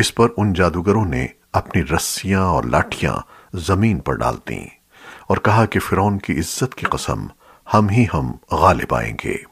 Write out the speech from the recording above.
اس پر ان جادوگروں نے اپنی رسیاں اور لاٹھیاں زمین پر ڈال دیں اور کہا کہ فرعون کی عزت کی قسم، ہم ہی ہم غالب آئیں گے۔